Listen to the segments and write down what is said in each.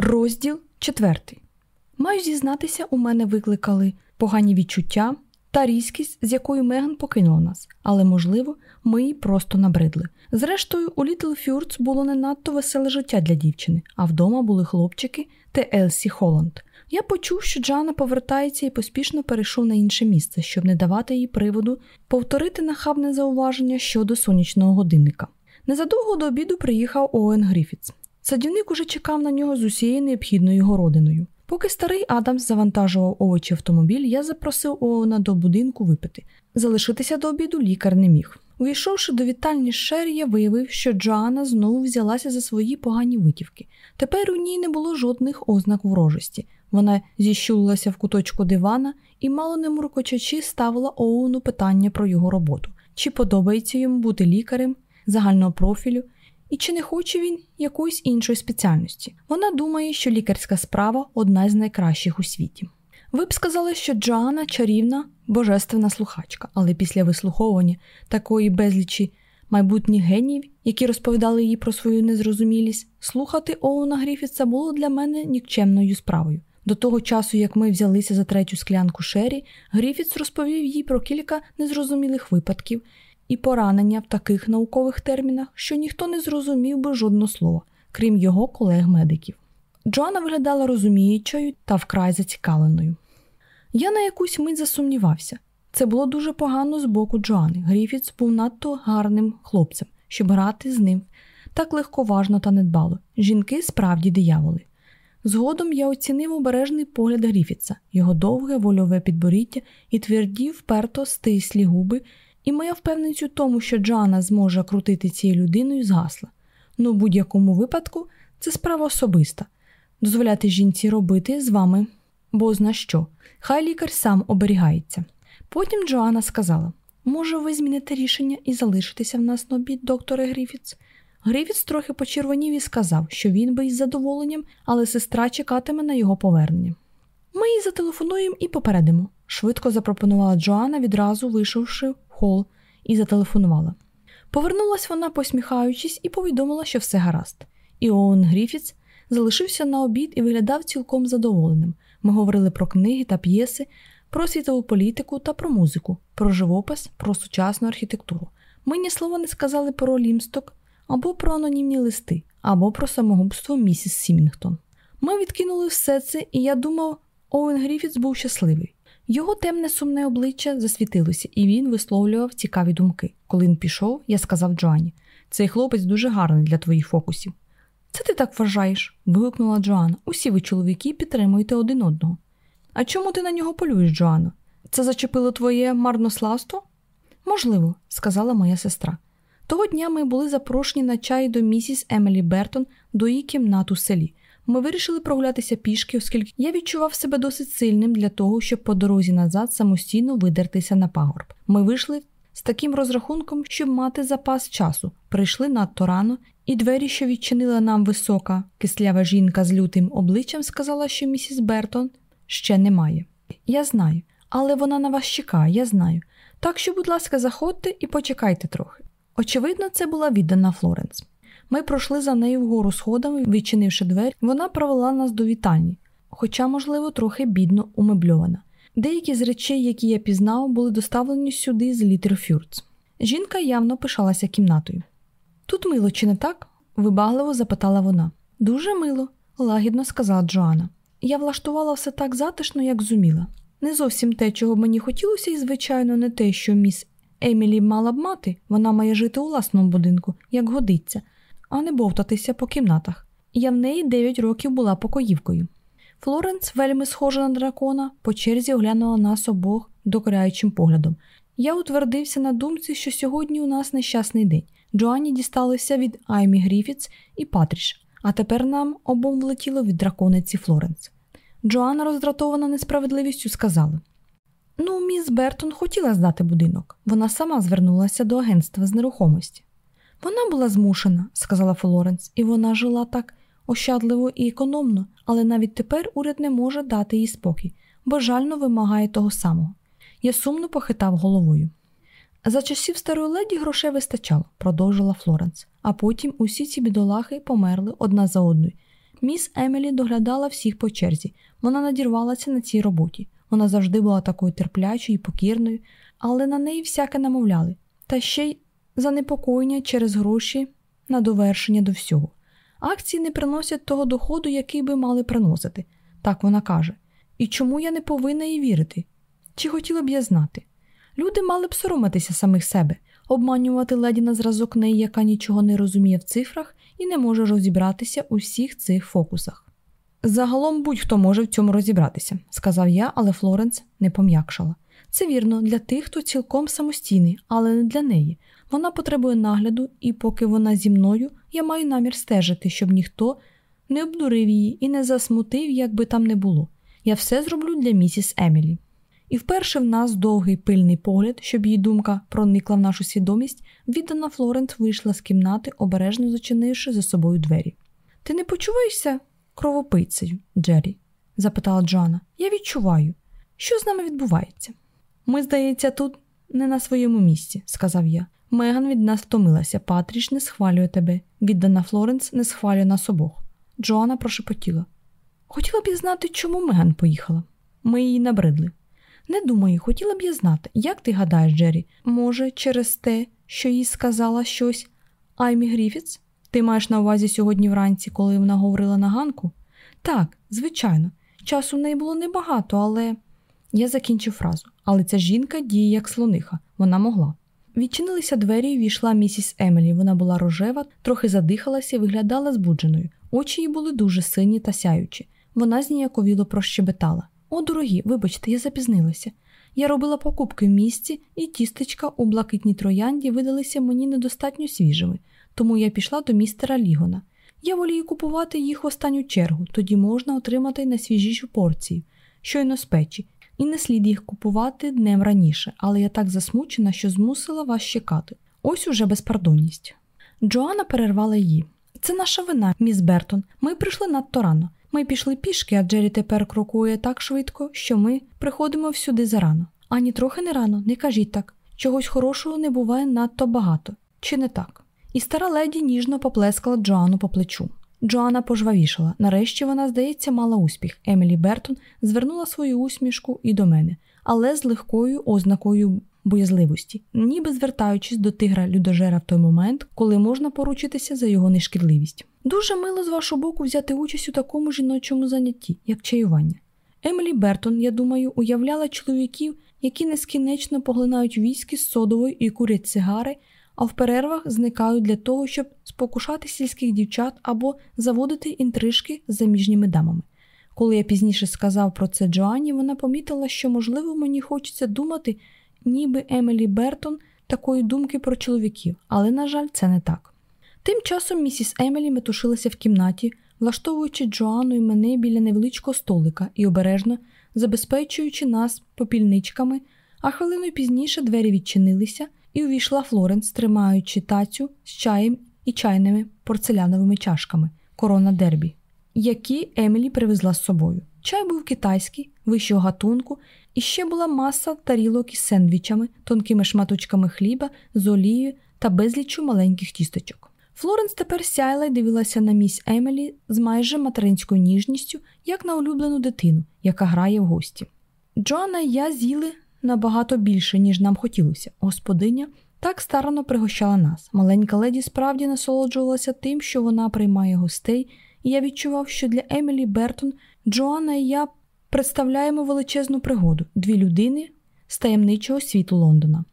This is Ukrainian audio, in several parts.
Розділ четвертий. Маю зізнатися, у мене викликали погані відчуття та різкість, з якою Меган покинула нас, але, можливо, ми їй просто набридли. Зрештою, у Літл Фюрц було не надто веселе життя для дівчини, а вдома були хлопчики та Елсі Холланд. Я почув, що Джана повертається і поспішно перейшов на інше місце, щоб не давати їй приводу повторити нахабне зауваження щодо сонячного годинника. Незадовго до обіду приїхав Оуен Гріфітс. Садівник уже чекав на нього з усією необхідною городиною. Поки старий Адамс завантажував овочі автомобіль, я запросив Оуена до будинку випити. Залишитися до обіду лікар не міг. Увійшовши до вітальні Шері, я виявив, що Джоанна знову взялася за свої погані витівки. Тепер у ній не було жодних ознак ворожості. Вона зіщулилася в куточку дивана і, мало не муркочачи, ставила Оуену питання про його роботу: чи подобається йому бути лікарем загального профілю, і чи не хоче він якоїсь іншої спеціальності. Вона думає, що лікарська справа одна з найкращих у світі. Ви б сказали, що Джоанна чарівна, божественна слухачка, але після вислуховування такої безлічі майбутніх генів, які розповідали їй про свою незрозумілість, слухати Оуна Гріфітса було для мене нікчемною справою. До того часу, як ми взялися за третю склянку Шері, Гріфітс розповів їй про кілька незрозумілих випадків і поранення в таких наукових термінах, що ніхто не зрозумів би жодного слова, крім його колег-медиків. Джоанна виглядала розуміючою та вкрай зацікавленою. Я на якусь мить засумнівався. Це було дуже погано з боку Джоанни. Гріфітс був надто гарним хлопцем, щоб грати з ним так легковажно та недбало. Жінки справді дияволи. Згодом я оцінив обережний погляд Гріфітса, його довге вольове підборіття і тверді, вперто стислі губи, і моя впевненість у тому, що Джоанна зможе крутити цією людиною, згасла. Ну, в будь-якому випадку, це справа особиста дозволяти жінці робити з вами, бо зна що, хай лікар сам оберігається. Потім Джоанна сказала: може, ви зміните рішення і залишитеся в нас на обід, докторе Гріфітс? Гріфітс трохи почервонів і сказав, що він би із задоволенням, але сестра чекатиме на його повернення. Ми їй зателефонуємо і попередимо, швидко запропонувала Джоанна, відразу вийшовши в хол, і зателефонувала. Повернулась вона, посміхаючись, і повідомила, що все гаразд. І Оуен Гріфітс залишився на обід і виглядав цілком задоволеним. Ми говорили про книги та п'єси, про світову політику та про музику, про живопис, про сучасну архітектуру. Ми ні слова не сказали про лімсток або про анонімні листи, або про самогубство місіс Сімінгтон. Ми відкинули все це, і я думав, Оуен Гріфітс був щасливий. Його темне сумне обличчя засвітилося, і він висловлював цікаві думки. Коли він пішов, я сказав Джоанні, цей хлопець дуже гарний для твоїх фокусів. Це ти так вважаєш? вигукнула Джоанна. Усі ви, чоловіки, підтримуєте один одного. А чому ти на нього полюєш, Джоанно? Це зачепило твоє марнославство? Можливо, сказала моя сестра. Того дня ми були запрошені на чай до місіс Емілі Бертон до її кімнат у селі. Ми вирішили прогулятися пішки, оскільки я відчував себе досить сильним для того, щоб по дорозі назад самостійно видертися на пагорб. Ми вийшли з таким розрахунком, щоб мати запас часу, прийшли надто рано, і двері, що відчинила нам висока, кислява жінка з лютим обличчям, сказала, що місіс Бертон ще немає. Я знаю, але вона на вас чекає, я знаю. Так що, будь ласка, заходьте і почекайте трохи. Очевидно, це була віддана Флоренс. Ми пройшли за нею вгору сходами, відчинивши двері, вона провела нас до вітальні, хоча, можливо, трохи бідно умебльована. Деякі з речей, які я пізнав, були доставлені сюди з Літерфюрц. Жінка явно пишалася кімнатою. Тут мило, чи не так? вибагливо запитала вона. Дуже мило, лагідно сказала Джоанна. Я влаштувала все так затишно, як зуміла. Не зовсім те, чого мені хотілося, і, звичайно, не те, що міс Емілі мала б мати, вона має жити у власному будинку, як годиться, а не бовтатися по кімнатах. Я в неї дев'ять років була покоївкою. Флоренс, вельми схожа на дракона, по черзі оглянула нас обох докоряючим поглядом. Я утвердився на думці, що сьогодні у нас нещасний день. Джоанні дісталося від Аймі Гріфітс і Патрідж, а тепер нам обом влетіло від дракониці Флоренс. Джоанна, роздратована несправедливістю, сказала: Ну, міс Бертон хотіла здати будинок. Вона сама звернулася до агентства з нерухомості. Вона була змушена, сказала Флоренс, і вона жила так ощадливо і економно, але навіть тепер уряд не може дати їй спокій, бо жально вимагає того самого. Я сумно похитав головою. За часів старої леді грошей вистачало, продовжила Флоренс, а потім усі ці бідолахи померли одна за одною. Міс Емілі доглядала всіх по черзі. Вона надірвалася на цій роботі. Вона завжди була такою терплячою і покірною, але на неї всяке намовляли, та ще й занепокоєння через гроші на довершення до всього. Акції не приносять того доходу, який би мали приносити, так вона каже. І чому я не повинна їй вірити? Чи хотіла б я знати? Люди мали б соромитися самих себе, обманювати леді на зразок неї, яка нічого не розуміє в цифрах і не може розібратися у всіх цих фокусах. Загалом будь-хто може в цьому розібратися, сказав я, але Флоренс не пом'якшала. Це вірно для тих, хто цілком самостійний, але не для неї. Вона потребує нагляду, і поки вона зі мною, я маю намір стежити, щоб ніхто не обдурив її і не засмутив, як би там не було. Я все зроблю для місіс Емілі. І вперше в нас довгий пильний погляд, щоб її думка проникла в нашу свідомість, віддана Флоренс вийшла з кімнати, обережно зачинивши за собою двері. Ти не почуваєшся кровопийцею, Джері? запитала Джоанна. Я відчуваю, що з нами відбувається. Ми, здається, тут не на своєму місці, сказав я. Меган від нас втомилася, Патріч не схвалює тебе. Віддана Флоренс не схвалює нас обох. Джоанна прошепотіла. Хотіла б я знати, чому Меган поїхала. Ми її набридли. Не думаю, хотіла б я знати, як ти гадаєш, Джері, може, через те, що їй сказала щось Аймі Гріфітс? Ти маєш на увазі сьогодні вранці, коли вона говорила на ганку? Так, звичайно, часу в неї було небагато, але. Я закінчив фразу. Але ця жінка діє як слониха, вона могла. Відчинилися двері і війшла місіс Емілі. Вона була рожева, трохи задихалася і виглядала збудженою. Очі її були дуже сині та сяючі. Вона зніяковіло прощебетала. О, дорогі, вибачте, я запізнилася. Я робила покупки в місті, і тістечка у блакитній троянді видалися мені недостатньо свіжими, тому я пішла до містера Лігона. Я волію купувати їх в останню чергу, тоді можна отримати найсвіжішу порцію, щойно з печі, і не слід їх купувати днем раніше, але я так засмучена, що змусила вас чекати. Ось уже безпардонність. Джоанна перервала її. Це наша вина, міс Бертон. Ми прийшли надто рано. Ми пішли пішки, а Джері тепер крокує так швидко, що ми приходимо всюди зарано. Ані трохи не рано, не кажіть так. Чогось хорошого не буває надто багато, чи не так? І стара леді ніжно поплескала Джоанну по плечу. Джоанна пожвавішала. Нарешті вона, здається, мала успіх. Емілі Бертон звернула свою усмішку і до мене, але з легкою ознакою боязливості, ніби звертаючись до тигра людожера в той момент, коли можна поручитися за його нешкідливість. Дуже мило з вашого боку взяти участь у такому жіночому занятті, як чаювання. Емілі Бертон, я думаю, уявляла чоловіків, які нескінечно поглинають віскі з содовою і курять цигари, а в перервах зникають для того, щоб спокушати сільських дівчат або заводити інтрижки з заміжніми дамами. Коли я пізніше сказав про це Джоанні, вона помітила, що, можливо, мені хочеться думати, ніби Емілі Бертон такої думки про чоловіків, але, на жаль, це не так. Тим часом місіс Емілі метушилася в кімнаті, влаштовуючи Джоанну і мене біля невеличкого столика і обережно забезпечуючи нас попільничками, а хвилиною пізніше двері відчинилися і увійшла Флоренс, тримаючи тацю з чаєм і чайними порцеляновими чашками корона дербі, які Емілі привезла з собою. Чай був китайський, вищого гатунку, і ще була маса тарілок із сендвічами, тонкими шматочками хліба, з олією та безліччю маленьких тісточок. Флоренс тепер сяйла й дивилася на місь Емілі з майже материнською ніжністю, як на улюблену дитину, яка грає в гості. Джоанна і я з'їли набагато більше, ніж нам хотілося. Господиня так старано пригощала нас. Маленька леді справді насолоджувалася тим, що вона приймає гостей, і я відчував, що для Емілі Бертон Джоанна і я представляємо величезну пригоду дві людини з таємничого світу Лондона.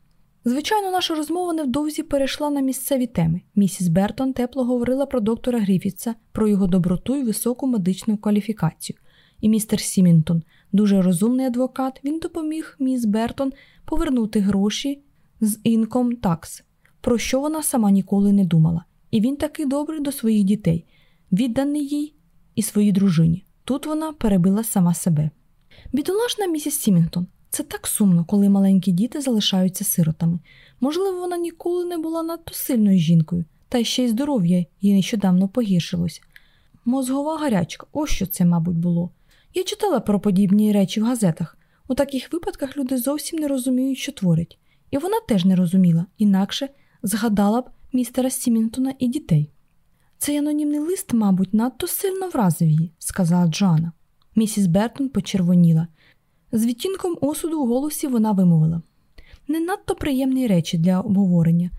Звичайно, наша розмова невдовзі перейшла на місцеві теми. Місіс Бертон тепло говорила про доктора Гріфітса, про його доброту і високу медичну кваліфікацію. І містер Сімінтон, дуже розумний адвокат, він допоміг міс Бертон повернути гроші з інком такс, про що вона сама ніколи не думала. І він такий добрий до своїх дітей, відданий їй і своїй дружині. Тут вона перебила сама себе. Бідолашна місіс Сімінгтон. Це так сумно, коли маленькі діти залишаються сиротами. Можливо, вона ніколи не була надто сильною жінкою, та ще й здоров'я їй нещодавно погіршилось. Мозгова гарячка, ось що це, мабуть, було. Я читала про подібні речі в газетах. У таких випадках люди зовсім не розуміють, що творять. І вона теж не розуміла, інакше згадала б містера Сімінтона і дітей. Цей анонімний лист, мабуть, надто сильно вразив її, сказала Джоанна. Місіс Бертон почервоніла. З відтінком осуду у голосі вона вимовила не надто приємні речі для обговорення.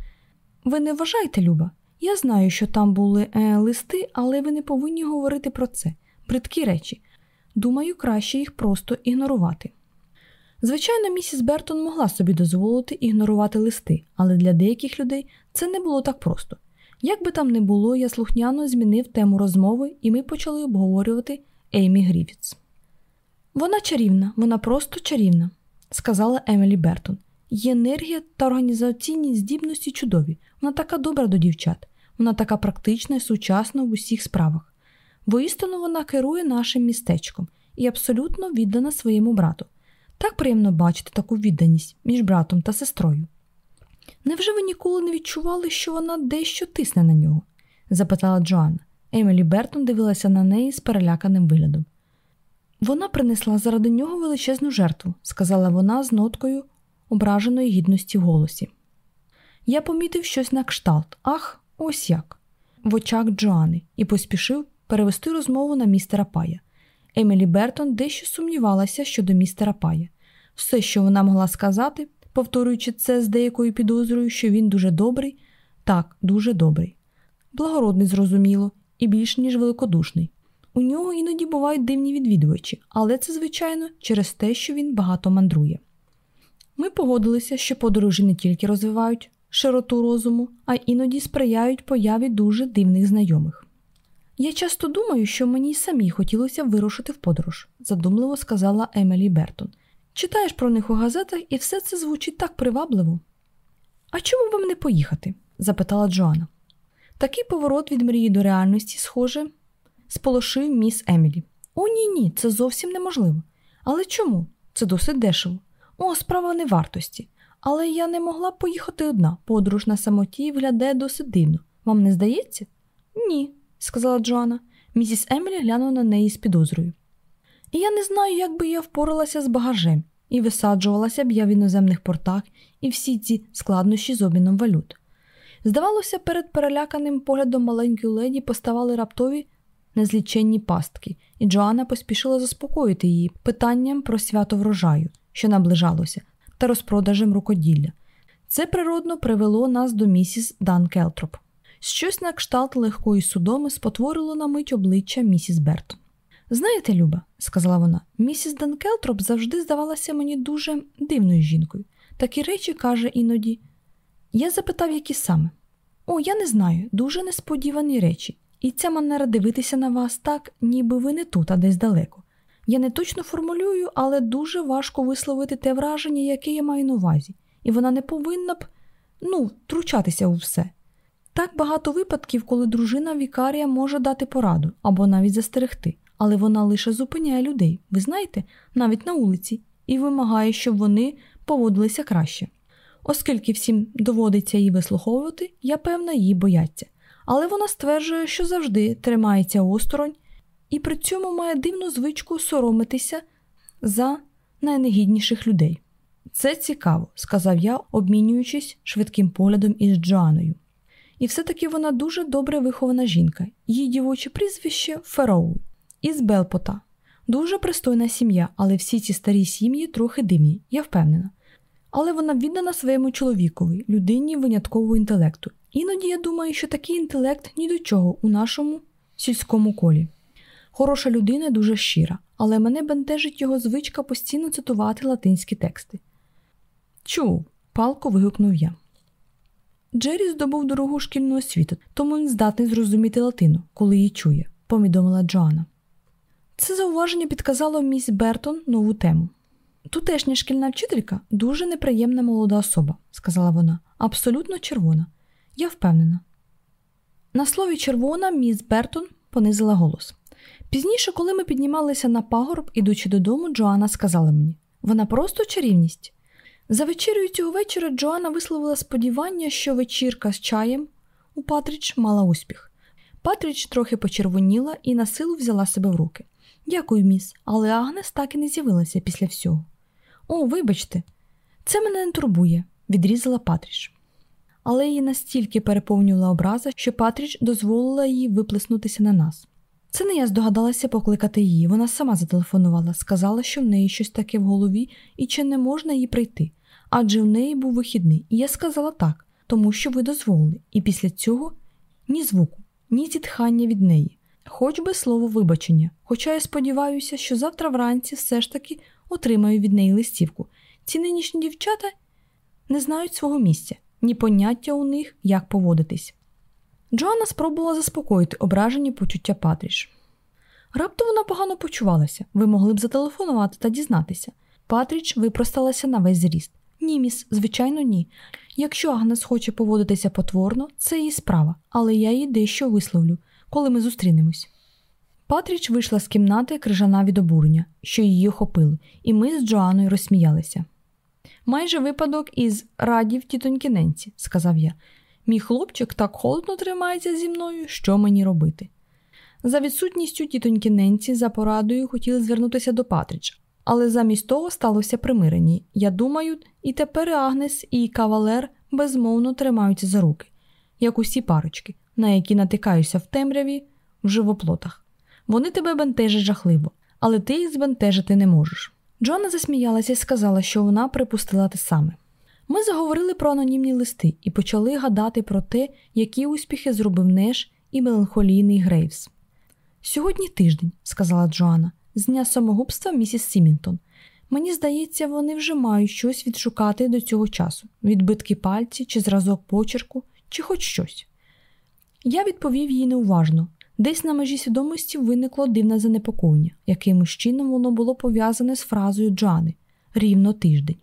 Ви не вважаєте, Люба? Я знаю, що там були е, листи, але ви не повинні говорити про це. Бридкі речі. Думаю, краще їх просто ігнорувати. Звичайно, місіс Бертон могла собі дозволити ігнорувати листи, але для деяких людей це не було так просто. Як би там не було, я слухняно змінив тему розмови, і ми почали обговорювати Еймі Гріфітс. Вона чарівна, вона просто чарівна, сказала Емілі Бертон. Її енергія та організаційні здібності чудові. Вона така добра до дівчат, вона така практична і сучасна в усіх справах. Воістину вона керує нашим містечком і абсолютно віддана своєму брату. Так приємно бачити таку відданість між братом та сестрою. Невже ви ніколи не відчували, що вона дещо тисне на нього? запитала Джоанна. Емілі Бертон дивилася на неї з переляканим виглядом. Вона принесла заради нього величезну жертву, сказала вона з ноткою ображеної гідності в голосі. Я помітив щось на кшталт, ах, ось як, в очах Джоани, і поспішив перевести розмову на містера Пая. Емілі Бертон дещо сумнівалася щодо містера Пая. Все, що вона могла сказати, повторюючи це з деякою підозрою, що він дуже добрий, так, дуже добрий, благородний, зрозуміло, і більш ніж великодушний. У нього іноді бувають дивні відвідувачі, але це, звичайно, через те, що він багато мандрує. Ми погодилися, що подорожі не тільки розвивають широту розуму, а іноді сприяють появі дуже дивних знайомих. Я часто думаю, що мені й самій хотілося вирушити в подорож, задумливо сказала Емілі Бертон. Читаєш про них у газетах, і все це звучить так привабливо. А чому вам не поїхати? запитала Джоанна. Такий поворот від мрії до реальності, схоже, сполошив міс Емілі. О, ні, ні, це зовсім неможливо. Але чому? Це досить дешево. О, справа не вартості. Але я не могла б поїхати одна. Подорож на самоті виглядає досить дивно. Вам не здається? Ні, сказала Джоанна. Місіс Емілі глянула на неї з підозрою. І я не знаю, як би я впоралася з багажем, і висаджувалася б я в іноземних портах і всі ці складнощі з обміном валют. Здавалося, перед переляканим поглядом маленької леді поставали раптові незліченні пастки, і Джоанна поспішила заспокоїти її питанням про свято врожаю, що наближалося, та розпродажем рукоділля. Це природно привело нас до місіс Дан Келтроп. Щось на кшталт легкої судоми спотворило на мить обличчя місіс Бертон. Знаєте, Люба, сказала вона, місіс Дан Келтроп завжди здавалася мені дуже дивною жінкою. Такі речі каже іноді. Я запитав, які саме. О, я не знаю, дуже несподівані речі, і ця манера дивитися на вас так, ніби ви не тут, а десь далеко. Я не точно формулюю, але дуже важко висловити те враження, яке я маю на увазі, і вона не повинна б ну, втручатися у все. Так багато випадків, коли дружина вікарія може дати пораду або навіть застерегти, але вона лише зупиняє людей, ви знаєте, навіть на вулиці, і вимагає, щоб вони поводилися краще. Оскільки всім доводиться її вислуховувати, я певна, її бояться. Але вона стверджує, що завжди тримається осторонь і при цьому має дивну звичку соромитися за найнегідніших людей. Це цікаво, сказав я, обмінюючись швидким поглядом із Джоаною. І все-таки вона дуже добре вихована жінка, її дівоче прізвище Фероу із Белпота. Дуже пристойна сім'я, але всі ці старі сім'ї трохи дивні, я впевнена. Але вона віддана своєму чоловікові, людині виняткового інтелекту. Іноді я думаю, що такий інтелект ні до чого у нашому сільському колі. Хороша людина дуже щира, але мене бентежить його звичка постійно цитувати латинські тексти. Чув, палко вигукнув я. Джері здобув дорогу шкільну освіту, тому він здатний зрозуміти латину, коли її чує, повідомила Джоанна. Це зауваження підказало міс Бертон нову тему. Тутешня шкільна вчителька дуже неприємна молода особа, сказала вона, абсолютно червона. Я впевнена. На слові червона міс Бертон понизила голос. Пізніше, коли ми піднімалися на пагорб, ідучи додому, Джоанна сказала мені вона просто чарівність. За вечерю цього вечора Джоанна висловила сподівання, що вечірка з чаєм у Патріч мала успіх. Патріч трохи почервоніла і на силу взяла себе в руки. Дякую, міс, але Агнес так і не з'явилася після всього. О, вибачте, це мене не турбує, відрізала Патріч. але її настільки переповнювала образа, що Патріч дозволила їй виплеснутися на нас. Це не я здогадалася покликати її. Вона сама зателефонувала, сказала, що в неї щось таке в голові і чи не можна їй прийти. Адже в неї був вихідний, і я сказала так, тому що ви дозволили, і після цього ні звуку, ні зітхання від неї, хоч би слово вибачення. Хоча я сподіваюся, що завтра вранці все ж таки отримаю від неї листівку. Ці нинішні дівчата не знають свого місця, ні поняття у них, як поводитись. Джоанна спробувала заспокоїти ображені почуття Патріш. Раптом вона погано почувалася, ви могли б зателефонувати та дізнатися. Патріч випросталася на весь зріст. Ні, міс, звичайно, ні. Якщо Агнес хоче поводитися потворно, це її справа, але я їй дещо висловлю, коли ми зустрінемось. Патріч вийшла з кімнати крижана від обурення, що її охопили, і ми з Джоаною розсміялися. Майже випадок із радів тітоньки Ненці, сказав я. Мій хлопчик так холодно тримається зі мною, що мені робити. За відсутністю тітоньки Ненці за порадою хотіли звернутися до Патріч, але замість того сталося примирення. Я думаю, і тепер Агнес і кавалер безмовно тримаються за руки, як усі парочки, на які натикаюся в темряві в живоплотах. Вони тебе бентежать жахливо, але ти їх збентежити не можеш. Джона засміялася і сказала, що вона припустила те саме. Ми заговорили про анонімні листи і почали гадати про те, які успіхи зробив Неш і меланхолійний Грейвс. Сьогодні тиждень, сказала Джоанна, з дня самогубства місіс Сімінтон. Мені здається, вони вже мають щось відшукати до цього часу відбитки пальці, чи зразок почерку, чи хоч щось. Я відповів їй неуважно. Десь на межі свідомості виникло дивне занепокоєння, якимось чином воно було пов'язане з фразою Джани рівно тиждень.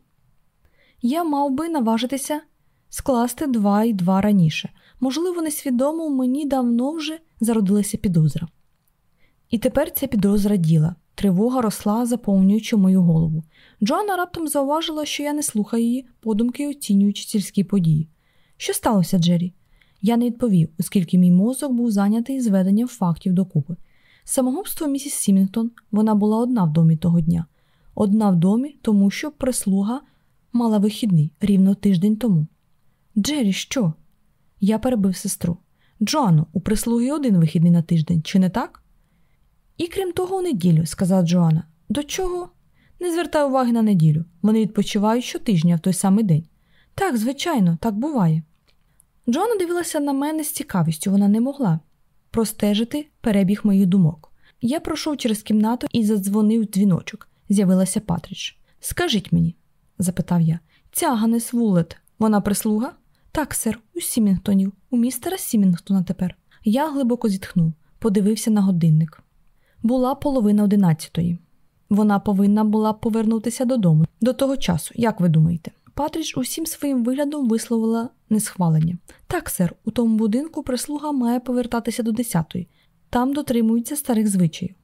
Я мав би наважитися скласти два і два раніше. Можливо, несвідомо мені давно вже зародилася підозра. І тепер ця підозра діла. Тривога росла, заповнюючи мою голову. Джоанна раптом зауважила, що я не слухаю її, подумки оцінюючи сільські події. Що сталося, Джері? Я не відповів, оскільки мій мозок був зайнятий зведенням фактів докупи. Самогубство місіс Сімінгтон вона була одна в домі того дня, одна в домі, тому що прислуга мала вихідний рівно тиждень тому. Джері, що? Я перебив сестру. Джоанно, у прислуги один вихідний на тиждень, чи не так? І крім того, у неділю, сказала Джоанна. До чого? Не звертай уваги на неділю. Вони відпочивають щотижня в той самий день. Так, звичайно, так буває. Джоанна дивилася на мене з цікавістю, вона не могла простежити перебіг моїх думок. Я пройшов через кімнату і задзвонив дзвіночок. З'явилася Патріч. Скажіть мені, запитав я, ця Ганес Вулет, вона прислуга? Так, сер, у Сімінгтонів, у містера Сімінгтона тепер. Я глибоко зітхнув, подивився на годинник. Була половина одинадцятої. Вона повинна була повернутися додому до того часу, як ви думаєте? Патріч усім своїм виглядом висловила несхвалення. Так, сер, у тому будинку прислуга має повертатися до десятої, там дотримуються старих звичаїв.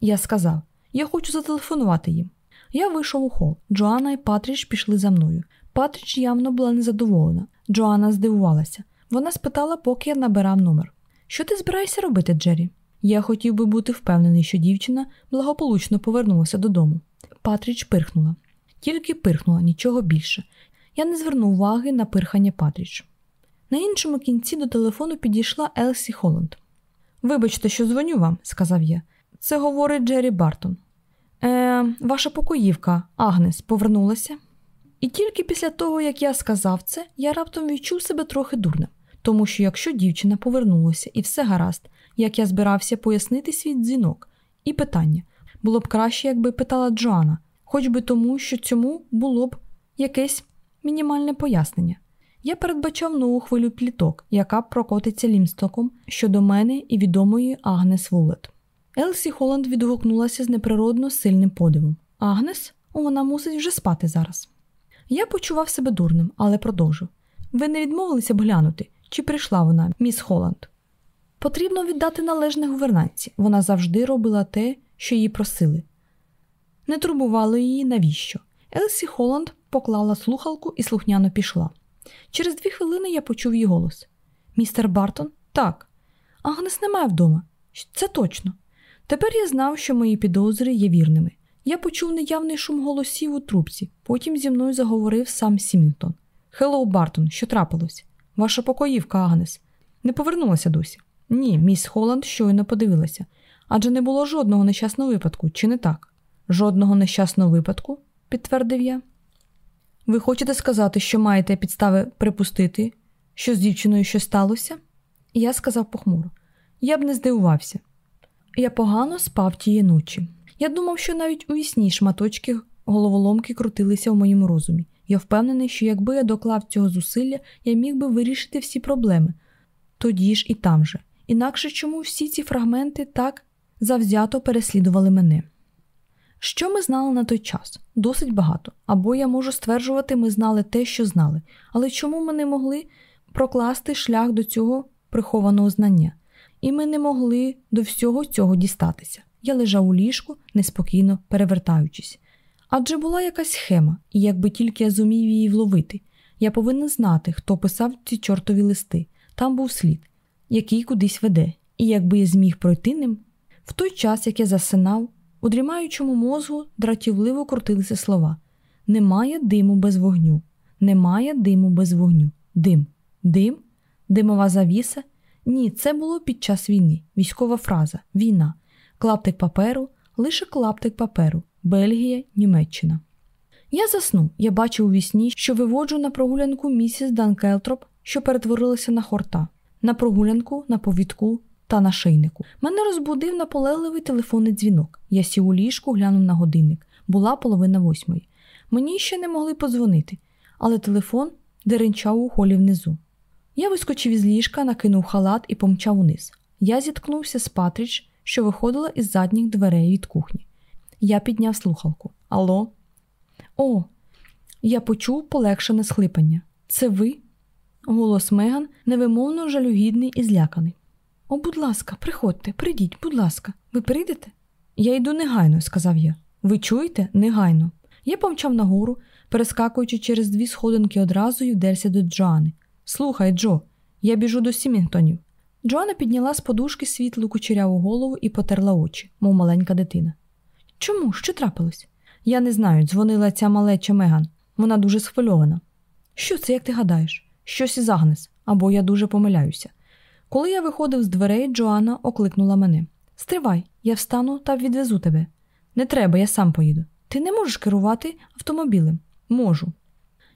Я сказав: я хочу зателефонувати їм. Я вийшов у хол. Джоанна і Патріч пішли за мною. Патріч явно була незадоволена. Джоанна здивувалася. Вона спитала, поки я набирав номер. Що ти збираєшся робити, Джері? Я хотів би бути впевнений, що дівчина благополучно повернулася додому. Патріч пирхнула. Тільки пирхнула, нічого більше. Я не звернув уваги на пирхання Патріч. На іншому кінці до телефону підійшла Елсі Холланд. Вибачте, що дзвоню вам, сказав я. Це говорить Джері Бартон. Е, Ваша покоївка, Агнес, повернулася. І тільки після того, як я сказав це, я раптом відчув себе трохи дурним, тому що якщо дівчина повернулася і все гаразд, як я збирався пояснити свій дзвінок і питання, було б краще, якби питала Джоанна, хоч би тому, що цьому було б якесь мінімальне пояснення. Я передбачав нову хвилю пліток, яка прокотиться лімстоком щодо мене і відомої Агнес Вулет. Елсі Холланд відгукнулася з неприродно сильним подивом. Агнес, вона мусить вже спати зараз. Я почував себе дурним, але продовжив. Ви не відмовилися б глянути, чи прийшла вона, міс Холланд. Потрібно віддати належне гувернанці. Вона завжди робила те, що її просили. Не турбувало її навіщо. Елсі Холланд поклала слухалку і слухняно пішла. Через дві хвилини я почув її голос. Містер Бартон? Так. Агнес немає вдома. Це точно. Тепер я знав, що мої підозри є вірними. Я почув неявний шум голосів у трубці, потім зі мною заговорив сам Сімінтон. Hello, Бартон, що трапилось? Ваша покоївка, Агнес. Не повернулася досі. Ні, міс Холланд щойно подивилася. Адже не було жодного нещасного випадку, чи не так? Жодного нещасного випадку, підтвердив я. Ви хочете сказати, що маєте підстави припустити, що з дівчиною щось сталося? Я сказав похмуро. Я б не здивувався. Я погано спав тієї ночі. Я думав, що навіть у вісні шматочки головоломки крутилися у моєму розумі. Я впевнений, що якби я доклав цього зусилля, я міг би вирішити всі проблеми тоді ж і там же. Інакше чому всі ці фрагменти так завзято переслідували мене? Що ми знали на той час? Досить багато. Або я можу стверджувати, ми знали те, що знали, але чому ми не могли прокласти шлях до цього прихованого знання? І ми не могли до всього цього дістатися. Я лежав у ліжку, неспокійно перевертаючись. Адже була якась схема, і якби тільки я зумів її вловити, я повинен знати, хто писав ці чортові листи. Там був слід, який кудись веде, і якби я зміг пройти ним, в той час, як я засинав, у дрімаючому мозгу дратівливо крутилися слова: Немає диму без вогню, немає диму без вогню. Дим, дим, димова завіса. Ні, це було під час війни, військова фраза, війна, клаптик паперу, лише клаптик паперу, Бельгія, Німеччина. Я заснув, я бачив у вісні, що виводжу на прогулянку місіс Данкелтроп, що перетворилася на хорта, на прогулянку, на повідку та на шийнику. Мене розбудив наполегливий телефонний дзвінок. Я сів у ліжку, глянув на годинник. Була половина восьмої. Мені ще не могли подзвонити, але телефон деренчав у холі внизу. Я вискочив із ліжка, накинув халат і помчав униз. Я зіткнувся з Патріч, що виходила із задніх дверей від кухні. Я підняв слухалку. Алло? О, я почув полегшене схлипання. Це ви? Голос Меган невимовно жалюгідний і зляканий. О, будь ласка, приходьте, прийдіть, будь ласка, ви прийдете? Я йду негайно, сказав я. Ви чуєте? Негайно. Я помчав нагору, перескакуючи через дві сходинки одразу і вдерся до Джоани. Слухай, Джо, я біжу до Сімінгтонів. Джоанна підняла з подушки світлу кучеряву голову і потерла очі, мов маленька дитина. Чому? Що трапилось? Я не знаю, дзвонила ця малеча Меган. Вона дуже схвильована. Що це, як ти гадаєш? Щось із Агнес, або я дуже помиляюся. Коли я виходив з дверей, Джоанна окликнула мене Стривай, я встану та відвезу тебе. Не треба, я сам поїду. Ти не можеш керувати автомобілем? Можу.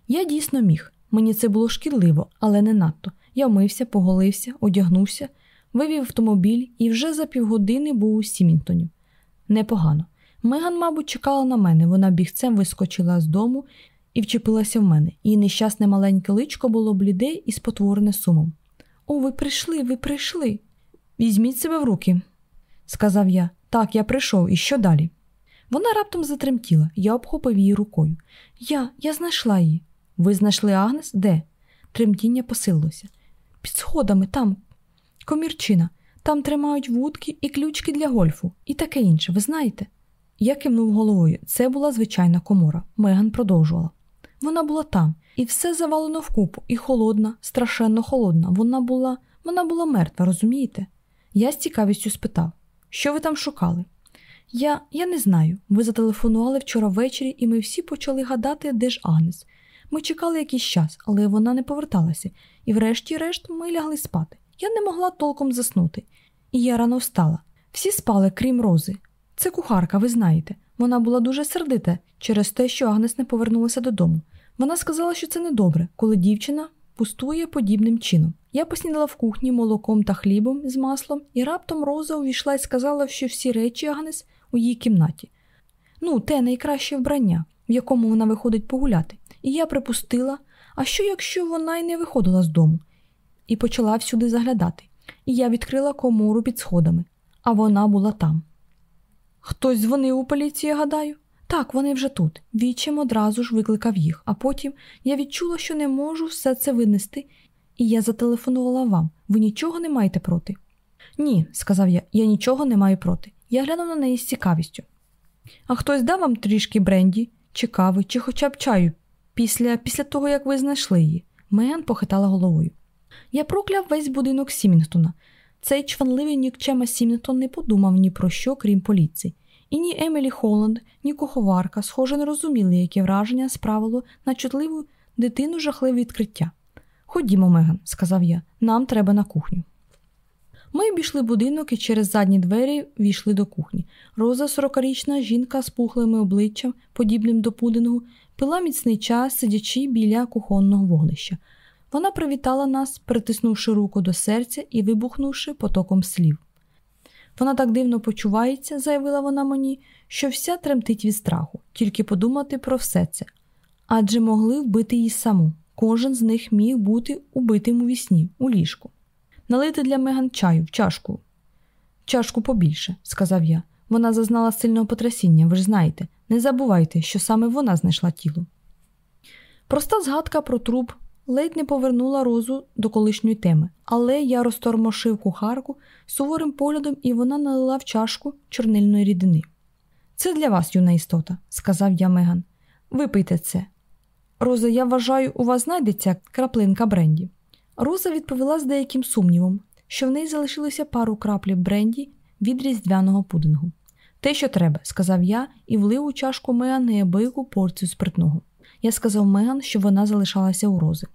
Я дійсно міг. Мені це було шкідливо, але не надто. Я вмився, поголився, одягнувся, вивів автомобіль і вже за півгодини був у Сімінтоні. Непогано. Меган, мабуть, чекала на мене. Вона бігцем вискочила з дому і вчепилася в мене. Її нещасне маленьке личко було бліде і спотворене сумом. О, ви прийшли, ви прийшли. Візьміть себе в руки, сказав я. Так, я прийшов, і що далі? Вона раптом затремтіла, я обхопив її рукою. Я, я знайшла її. Ви знайшли Агнес? Де? Тремтіння посилилося. Під сходами, там, комірчина, там тримають вудки і ключки для гольфу, і таке інше, ви знаєте? Я кивнув головою. Це була звичайна комора. Меган продовжувала. Вона була там, і все завалено вкупу, і холодна, страшенно холодна. Вона була вона була мертва, розумієте? Я з цікавістю спитав, що ви там шукали? Я я не знаю. Ви зателефонували вчора ввечері, і ми всі почали гадати, де ж Агнес. Ми чекали якийсь час, але вона не поверталася, і, врешті-решт, ми лягли спати. Я не могла толком заснути, і я рано встала. Всі спали, крім рози. Це кухарка, ви знаєте. Вона була дуже сердита через те, що Агнес не повернулася додому. Вона сказала, що це недобре, коли дівчина пустує подібним чином. Я поснідала в кухні молоком та хлібом з маслом, і раптом Роза увійшла і сказала, що всі речі Агнес у її кімнаті. Ну, те найкраще вбрання, в якому вона виходить погуляти. І я припустила, а що, якщо вона й не виходила з дому, і почала всюди заглядати. І я відкрила комору під сходами, а вона була там. Хтось дзвонив у поліцію, гадаю? Так, вони вже тут. Вічим одразу ж викликав їх, а потім я відчула, що не можу все це винести, і я зателефонувала вам. Ви нічого не маєте проти? Ні, сказав я, я нічого не маю проти. Я глянув на неї з цікавістю. А хтось дав вам трішки бренді, чи кави, чи хоча б чаю після після того, як ви знайшли її. Меан похитала головою. Я прокляв весь будинок Сімінгтона. Цей чванливий нікчема Сімінгтон не подумав ні про що, крім поліції. І ні Емілі Холланд, ні куховарка, схоже, не розуміли, яке враження справило на чутливу дитину жахливе відкриття. Ходімо, Меган, сказав я, нам треба на кухню. Ми обійшли будинок і через задні двері війшли до кухні. Роза, сорокарічна жінка з пухлими обличчям, подібним до пудингу, пила міцний час, сидячи біля кухонного вогнища. Вона привітала нас, притиснувши руку до серця і вибухнувши потоком слів. Вона так дивно почувається, заявила вона мені, що вся тремтить від страху, тільки подумати про все це. Адже могли вбити її саму. Кожен з них міг бути убитим у вісні, у ліжку. Налити для Меган чаю в чашку. Чашку побільше, сказав я. Вона зазнала сильного потрясіння, ви ж знаєте. Не забувайте, що саме вона знайшла тіло. Проста згадка про труп ледь не повернула розу до колишньої теми, але я розтормошив кухарку суворим поглядом, і вона налила в чашку чорнильної рідини. Це для вас, юна істота, сказав я Меган. Випийте це. Роза, я вважаю, у вас знайдеться краплинка бренді. Роза відповіла з деяким сумнівом, що в неї залишилося пару краплів бренді від різдвяного пудингу. Те, що треба, сказав я і влив у чашку Меган неабияку порцію спиртного. Я сказав Меган, що вона залишалася у рози.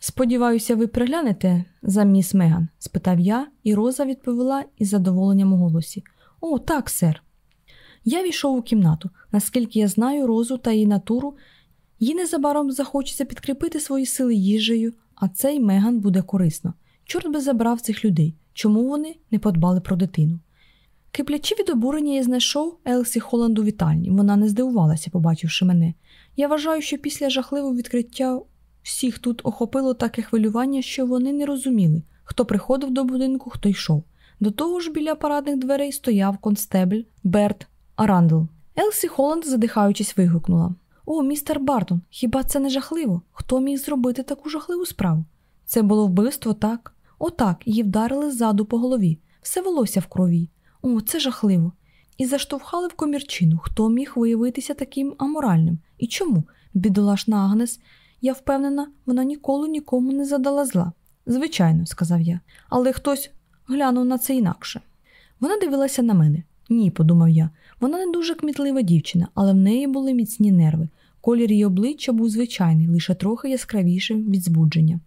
Сподіваюся, ви приглянете за міс Меган? спитав я, і Роза відповіла із задоволенням у голосі. О, так, сер. Я війшов у кімнату. Наскільки я знаю розу та її натуру, їй незабаром захочеться підкріпити свої сили їжею, а цей Меган буде корисно. Чорт би забрав цих людей. Чому вони не подбали про дитину? Киплячи від обурення, я знайшов Елсі Холланд у вітальні. Вона не здивувалася, побачивши мене. Я вважаю, що після жахливого відкриття всіх тут охопило таке хвилювання, що вони не розуміли, хто приходив до будинку, хто йшов. До того ж, біля парадних дверей стояв констебль Берт Арандл. Елсі Холланд, задихаючись, вигукнула: О, містер Бартон, хіба це не жахливо? Хто міг зробити таку жахливу справу? Це було вбивство, так? Отак, її вдарили ззаду по голові, все волосся в крові. О, це жахливо. І заштовхали в комірчину, хто міг виявитися таким аморальним. І чому? Бідолашна Агнес, я впевнена, вона ніколи нікому не задала зла. Звичайно, сказав я, але хтось глянув на це інакше. Вона дивилася на мене. Ні, подумав я. Вона не дуже кмітлива дівчина, але в неї були міцні нерви. Колір її обличчя був звичайний, лише трохи яскравішим від збудження.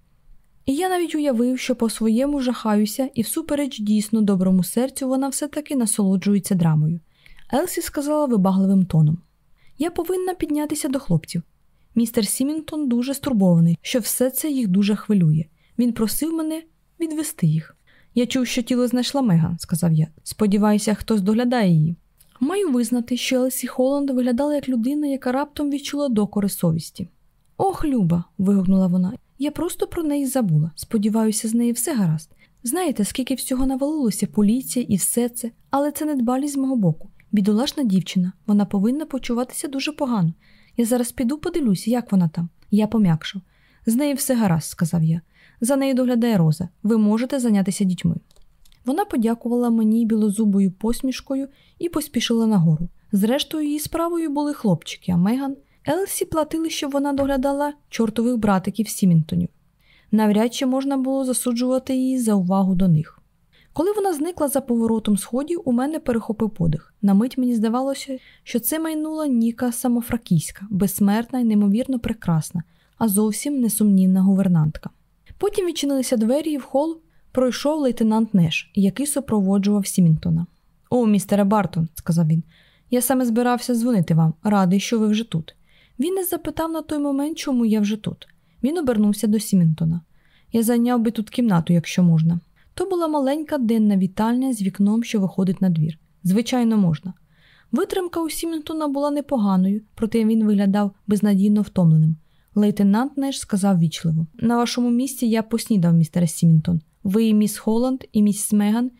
І я навіть уявив, що по-своєму жахаюся, і всупереч дійсно доброму серцю вона все-таки насолоджується драмою. Елсі сказала вибагливим тоном: Я повинна піднятися до хлопців. Містер Сімінтон дуже стурбований, що все це їх дуже хвилює. Він просив мене відвести їх. Я чув, що тіло знайшла Меган, сказав я. Сподіваюся, хтось доглядає її. Маю визнати, що Елсі Холланд виглядала як людина, яка раптом відчула докори совісті. Ох, Люба. вигукнула вона. Я просто про неї забула. Сподіваюся, з нею все гаразд. Знаєте, скільки всього навалилося поліція і все це, але це недбалість з мого боку. Бідолашна дівчина, вона повинна почуватися дуже погано. Я зараз піду подивлюся, як вона там. Я пом'якшав. З нею все гаразд, сказав я. За нею доглядає Роза. Ви можете зайнятися дітьми. Вона подякувала мені білозубою посмішкою і поспішила нагору. Зрештою, її справою були хлопчики, а Меган. Елсі платили, щоб вона доглядала чортових братиків Сімінтонів. Навряд чи можна було засуджувати її за увагу до них. Коли вона зникла за поворотом сходів, у мене перехопив подих. На мить мені здавалося, що це майнула Ніка самофракійська, безсмертна і неймовірно прекрасна, а зовсім несумнівна гувернантка. Потім відчинилися двері, і в хол пройшов лейтенант Неш, який супроводжував Сімінтона. О, містере Бартон, сказав він, я саме збирався дзвонити вам, радий, що ви вже тут. Він не запитав на той момент, чому я вже тут. Він обернувся до Сімінтона. Я зайняв би тут кімнату, якщо можна. То була маленька денна вітальня з вікном, що виходить на двір. Звичайно, можна. Витримка у Сімінтона була непоганою, проте він виглядав безнадійно втомленим. Лейтенант Неш сказав вічливо: На вашому місці я поснідав, містере Сімінтон. Ви міс Холланд, і міс Меган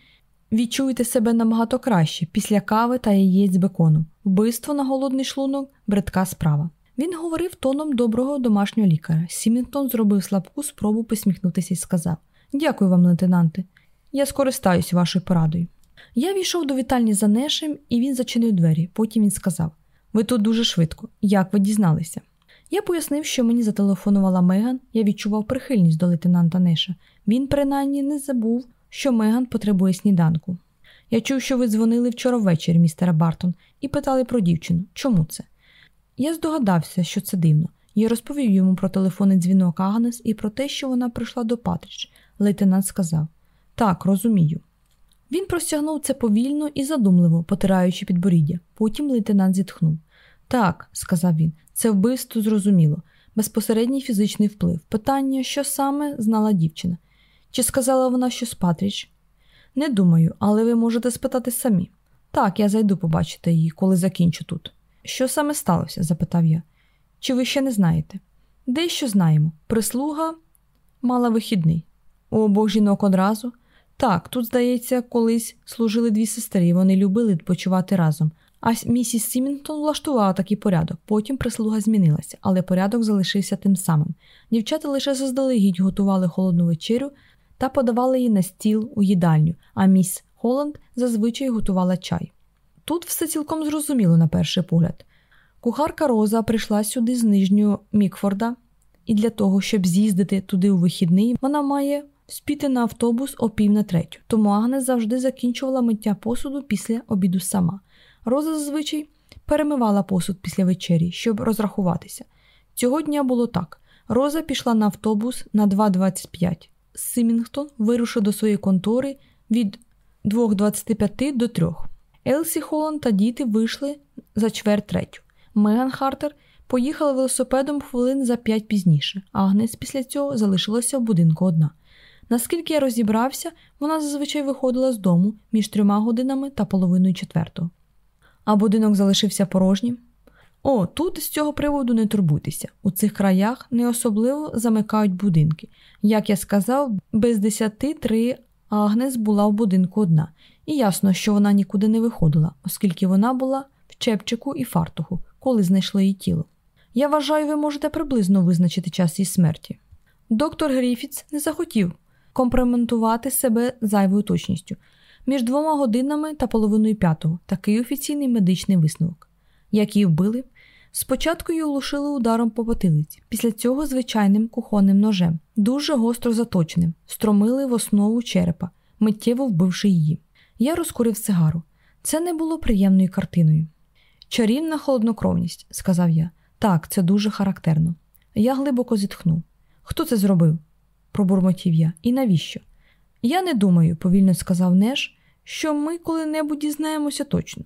відчуєте себе набагато краще після кави та яєць з бекону. Вбивство на голодний шлунок бридка справа. Він говорив тоном доброго домашнього лікаря. Сімінтон зробив слабку спробу посміхнутися і сказав: Дякую вам, лейтенанте. Я скористаюсь вашою порадою. Я війшов до вітальні за Нешем, і він зачинив двері. Потім він сказав: Ви тут дуже швидко. Як ви дізналися? Я пояснив, що мені зателефонувала Меган, я відчував прихильність до лейтенанта Неша. Він, принаймні, не забув, що Меган потребує сніданку. Я чув, що ви дзвонили вчора ввечері, містера Бартон, і питали про дівчину. Чому це? Я здогадався, що це дивно. Я розповів йому про телефонний дзвінок Агнес і про те, що вона прийшла до Патріч. Лейтенант сказав: Так, розумію. Він простягнув це повільно і задумливо, потираючи підборіддя. Потім лейтенант зітхнув. Так, сказав він, це вбивство зрозуміло, безпосередній фізичний вплив. Питання, що саме знала дівчина. Чи сказала вона щось Патріч? Не думаю, але ви можете спитати самі. Так, я зайду побачити її, коли закінчу тут. Що саме сталося? запитав я. Чи ви ще не знаєте? Дещо знаємо. Прислуга мала вихідний. У обох жінок одразу. Так, тут, здається, колись служили дві сестри, і вони любили відпочивати разом. А місіс Сімінтон влаштувала такий порядок. Потім прислуга змінилася, але порядок залишився тим самим. Дівчата лише заздалегідь готували холодну вечерю та подавали її на стіл у їдальню, а міс Холланд зазвичай готувала чай. Тут все цілком зрозуміло на перший погляд. Кухарка Роза прийшла сюди з нижнього Мікфорда, і для того, щоб з'їздити туди у вихідний, вона має спіти на автобус о пів на третю, тому Агнес завжди закінчувала миття посуду після обіду сама. Роза зазвичай перемивала посуд після вечері, щоб розрахуватися. Цього дня було так: Роза пішла на автобус на 2.25. Симінгтон вирушив до своєї контори від 2.25 до 3. Елсі Холланд та діти вийшли за чверть третю. Меган Хартер поїхала велосипедом хвилин за п'ять пізніше. Агнес після цього залишилася в будинку одна. Наскільки я розібрався, вона зазвичай виходила з дому між трьома годинами та половиною четвертого. А будинок залишився порожнім. О, тут з цього приводу не турбуйтеся. У цих краях не особливо замикають будинки. Як я сказав, без десяти три Агнес була в будинку одна, і ясно, що вона нікуди не виходила, оскільки вона була в чепчику і фартуху, коли знайшли її тіло. Я вважаю, ви можете приблизно визначити час її смерті. Доктор Гріфіц не захотів компроментувати себе зайвою точністю між двома годинами та половиною п'ятого такий офіційний медичний висновок. Як її вбили, спочатку її оглушили ударом по потилиці, після цього звичайним кухонним ножем, дуже гостро заточеним, стромили в основу черепа, миттєво вбивши її. Я розкурив сигару. Це не було приємною картиною. Чарівна холоднокровність, сказав я. Так, це дуже характерно. Я глибоко зітхнув. Хто це зробив? пробурмотів я. І навіщо? Я не думаю, повільно сказав Неш, що ми коли-небудь дізнаємося точно.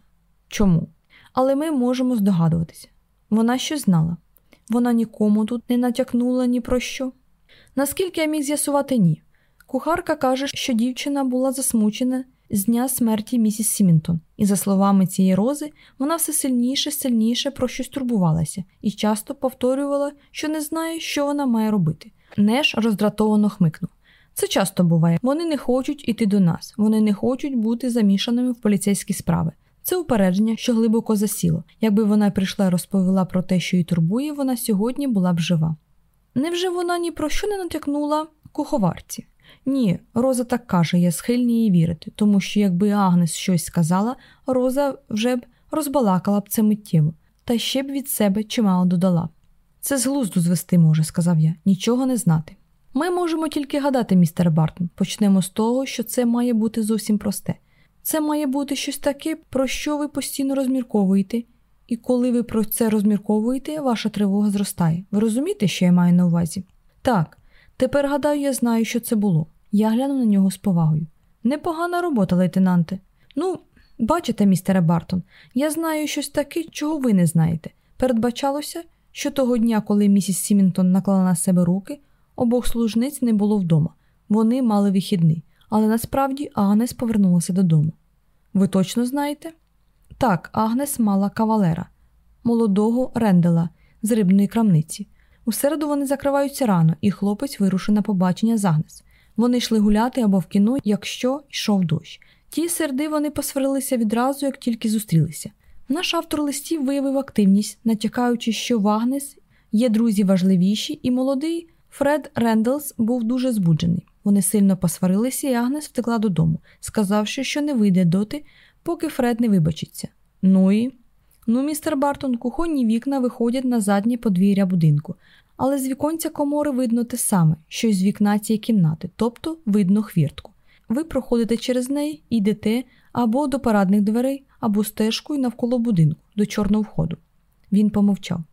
Чому? Але ми можемо здогадуватися. Вона щось знала. Вона нікому тут не натякнула ні про що. Наскільки я міг з'ясувати ні. Кухарка каже, що дівчина була засмучена з дня смерті місіс Сімінтон, і, за словами цієї рози, вона все сильніше сильніше про щось турбувалася і часто повторювала, що не знає, що вона має робити. Неш роздратовано хмикнув. Це часто буває. Вони не хочуть іти до нас, вони не хочуть бути замішаними в поліцейські справи. Це упередження, що глибоко засіло. Якби вона прийшла і розповіла про те, що її турбує, вона сьогодні була б жива. Невже вона ні про що не натякнула куховарці? Ні, Роза так каже, я схильні їй вірити, тому що якби Агнес щось сказала, Роза вже б розбалакала б це миттєво, та ще б від себе чимало додала. Це з глузду звести може, сказав я, нічого не знати. Ми можемо тільки гадати, містер Бартон. Почнемо з того, що це має бути зовсім просте. Це має бути щось таке, про що ви постійно розмірковуєте, і коли ви про це розмірковуєте, ваша тривога зростає. Ви розумієте, що я маю на увазі? Так, тепер гадаю, я знаю, що це було. Я глянув на нього з повагою. Непогана робота, лейтенанте. Ну, бачите, містере Бартон, я знаю щось таке, чого ви не знаєте. Передбачалося, що того дня, коли місіс Сімінтон наклала на себе руки, обох служниць не було вдома. Вони мали вихідний, але насправді Агнес повернулася додому. Ви точно знаєте? Так, Агнес мала кавалера, молодого рендела з рибної крамниці. У середу вони закриваються рано, і хлопець вирушив на побачення з Агнес. Вони йшли гуляти або в кіно, якщо йшов дощ. Тієї середи вони посварилися відразу, як тільки зустрілися. Наш автор листів виявив активність, натякаючи, що в Агнес є друзі важливіші, і молодий Фред Рендлс був дуже збуджений. Вони сильно посварилися, і Агнес втекла додому, сказавши, що не вийде доти, поки Фред не вибачиться. Ну і. Ну, містер Бартон, кухонні вікна виходять на заднє подвір'я будинку, але з віконця комори видно те саме, що й з вікна цієї кімнати, тобто видно хвіртку. Ви проходите через неї і йдете або до парадних дверей, або стежкою навколо будинку, до чорного входу. Він помовчав.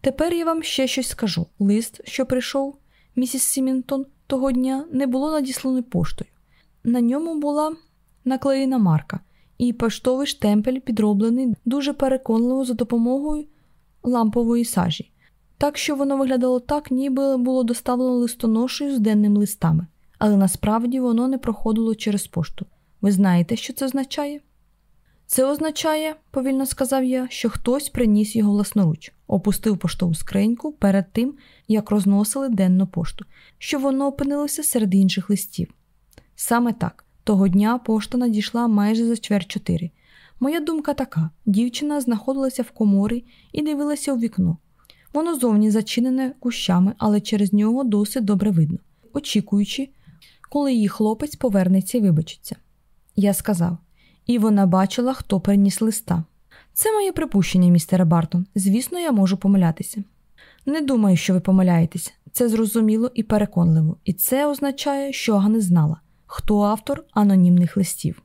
Тепер я вам ще щось скажу. Лист, що прийшов, місіс Сімінтон, того дня не було надісланий поштою. На ньому була наклеєна марка, і поштовий штемпель підроблений дуже переконливо за допомогою лампової сажі. Так що воно виглядало так, ніби було доставлено листоношею з денними листами, але насправді воно не проходило через пошту. Ви знаєте, що це означає? Це означає, повільно сказав я, що хтось приніс його власноруч, опустив поштову скриньку перед тим, як розносили денну пошту, що воно опинилося серед інших листів. Саме так, того дня пошта надійшла майже за чверть чотири. Моя думка така: дівчина знаходилася в коморі і дивилася у вікно. Воно зовні зачинене кущами, але через нього досить добре видно, очікуючи, коли її хлопець повернеться і вибачиться. Я сказав, і вона бачила, хто приніс листа. Це моє припущення, містере Бартон. Звісно, я можу помилятися. Не думаю, що ви помиляєтесь. Це зрозуміло і переконливо, і це означає, що Ага знала, хто автор анонімних листів.